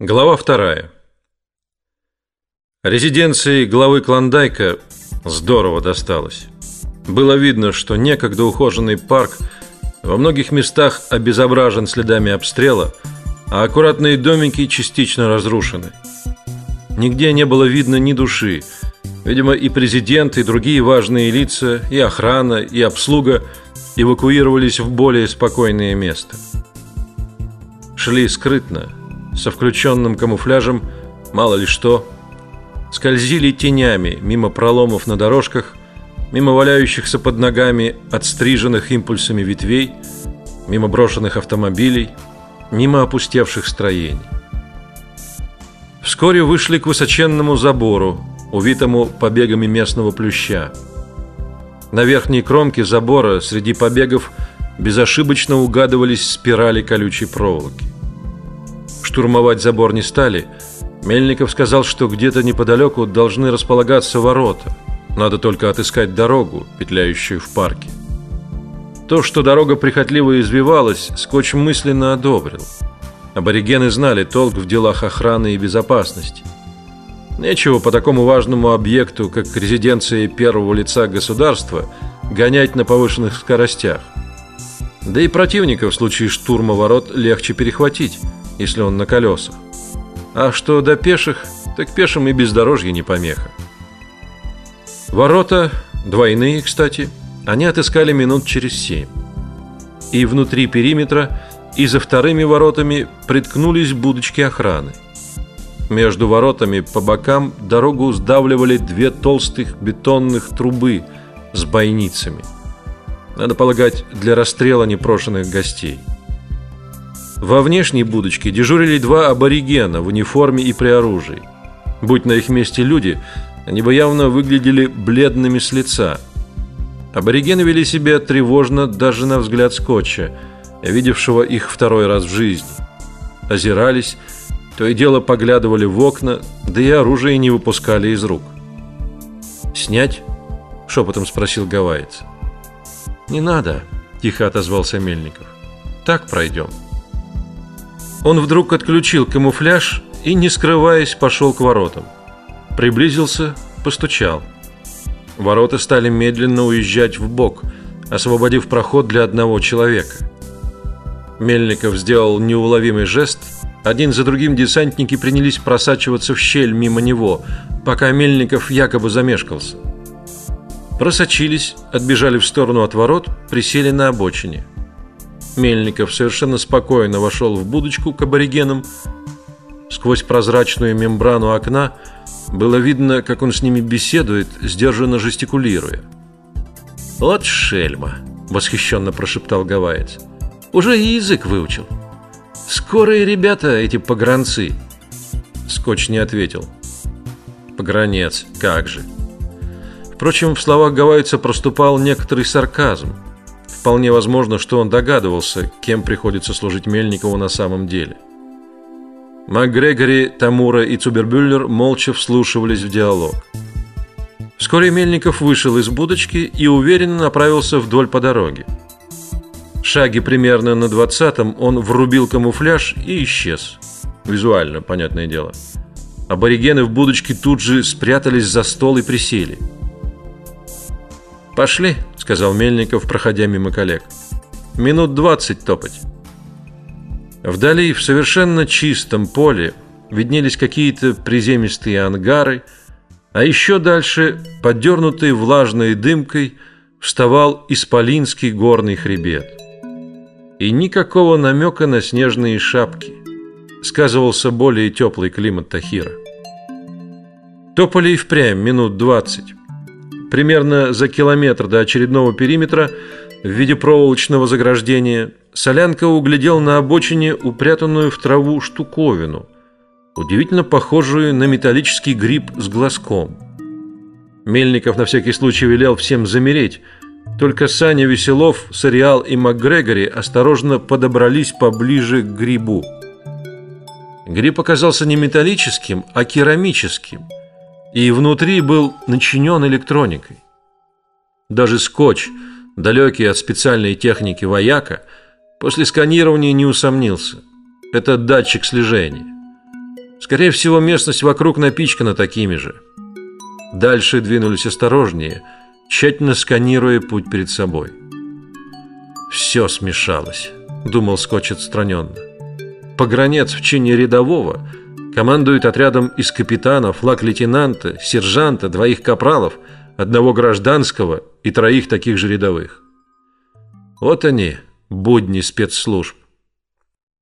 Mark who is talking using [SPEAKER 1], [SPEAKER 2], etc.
[SPEAKER 1] Глава вторая. Резиденции главы Клондайка здорово досталось. Было видно, что некогда ухоженный парк во многих местах обезображен следами обстрела, а аккуратные домики частично разрушены. Нигде не было видно ни души. Видимо, и президент, и другие важные лица, и охрана, и обслуга эвакуировались в более спокойное место. Шли скрытно, со включенным камуфляжем, мало ли что, скользили тенями мимо проломов на дорожках, мимо валяющихся под ногами отстриженных импульсами ветвей, мимо брошенных автомобилей, мимо опустевших строений. Вскоре вышли к высоченному забору, увитому побегами местного плюща. На верхней кромке забора среди побегов безошибочно угадывались спирали колючей проволоки. Штурмовать забор не стали. Мельников сказал, что где-то неподалеку должны располагаться ворота. Надо только отыскать дорогу, петляющую в парке. То, что дорога прихотливо извивалась, Скотч мысленно одобрил. Аборигены знали толк в делах охраны и безопасности. Нечего по такому важному объекту, как резиденция первого лица государства, гонять на повышенных скоростях. Да и противника в случае штурма ворот легче перехватить если он на колесах. А что до пеших, так пешим и бездорожье не помеха. Ворота двойные, кстати, они отыскали минут через семь. И внутри периметра, и за вторыми воротами приткнулись будочки охраны. Между воротами по бокам дорогу сдавливали две толстых бетонных трубы с бойницами. Надо полагать, для расстрела непрошенных гостей. Во внешней будочке дежурили два аборигена в униформе и при оружии. Будь на их месте люди, они бы явно выглядели бледными с лица. Аборигены вели себя тревожно даже на взгляд Скотча, видевшего их второй раз в жизни. Озирались, то и дело поглядывали в окна, да и оружие не выпускали из рук. «Снять?» – шепотом спросил гавайец. «Не надо», – тихо отозвался Мельников. «Так пройдем». Он вдруг отключил камуфляж и, не скрываясь, пошел к воротам. Приблизился, постучал. Ворота стали медленно уезжать в бок, освободив проход для одного человека. Мельников сделал неуловимый жест. Один за другим десантники принялись просачиваться в щель мимо него, пока Мельников якобы замешкался. Просочились, отбежали в сторону от ворот, присели на обочине. Мельников совершенно спокойно вошел в будочку к аборигенам. Сквозь прозрачную мембрану окна было видно, как он с ними беседует, сдержанно жестикулируя. «Вот шельма!» — восхищенно прошептал гавайец. «Уже и язык выучил. Скорые ребята эти погранцы!» Скотч не ответил. «Погранец, как же!» Впрочем, в словах гавайца проступал некоторый сарказм. Вполне возможно, что он догадывался, кем приходится служить Мельникову на самом деле. МакГрегори, Тамура и Цубербюллер молча вслушивались в диалог. Вскоре Мельников вышел из будочки и уверенно направился вдоль по дороге. Шаги примерно на двадцатом он врубил камуфляж и исчез. Визуально, понятное дело. Аборигены в будочке тут же спрятались за стол и присели. Пошли, сказал Мельников, проходя мимо коллег. Минут двадцать топать. Вдали, в совершенно чистом поле, виднелись какие-то приземистые ангары, а еще дальше, подернутый влажной дымкой, вставал исполинский горный хребет. И никакого намека на снежные шапки. Сказывался более теплый климат Тахира. Топали и впрямь минут двадцать. Примерно за километр до очередного периметра в виде проволочного заграждения Солянка углядел на обочине упрятанную в траву штуковину, удивительно похожую на металлический гриб с глазком. Мельников на всякий случай велел всем замереть. Только Саня Веселов, Сориал и МакГрегори осторожно подобрались поближе к грибу. Гриб оказался не металлическим, а керамическим – и внутри был начинен электроникой. Даже скотч, далекий от специальной техники вояка, после сканирования не усомнился. Это датчик слежения. Скорее всего, местность вокруг напичкана такими же. Дальше двинулись осторожнее, тщательно сканируя путь перед собой. Все смешалось, думал Скотч отстраненно. Погранец в чине рядового командует отрядом из капитана, флаг-лейтенанта, сержанта, двоих капралов, одного гражданского и троих таких же рядовых. Вот они, будни спецслужб.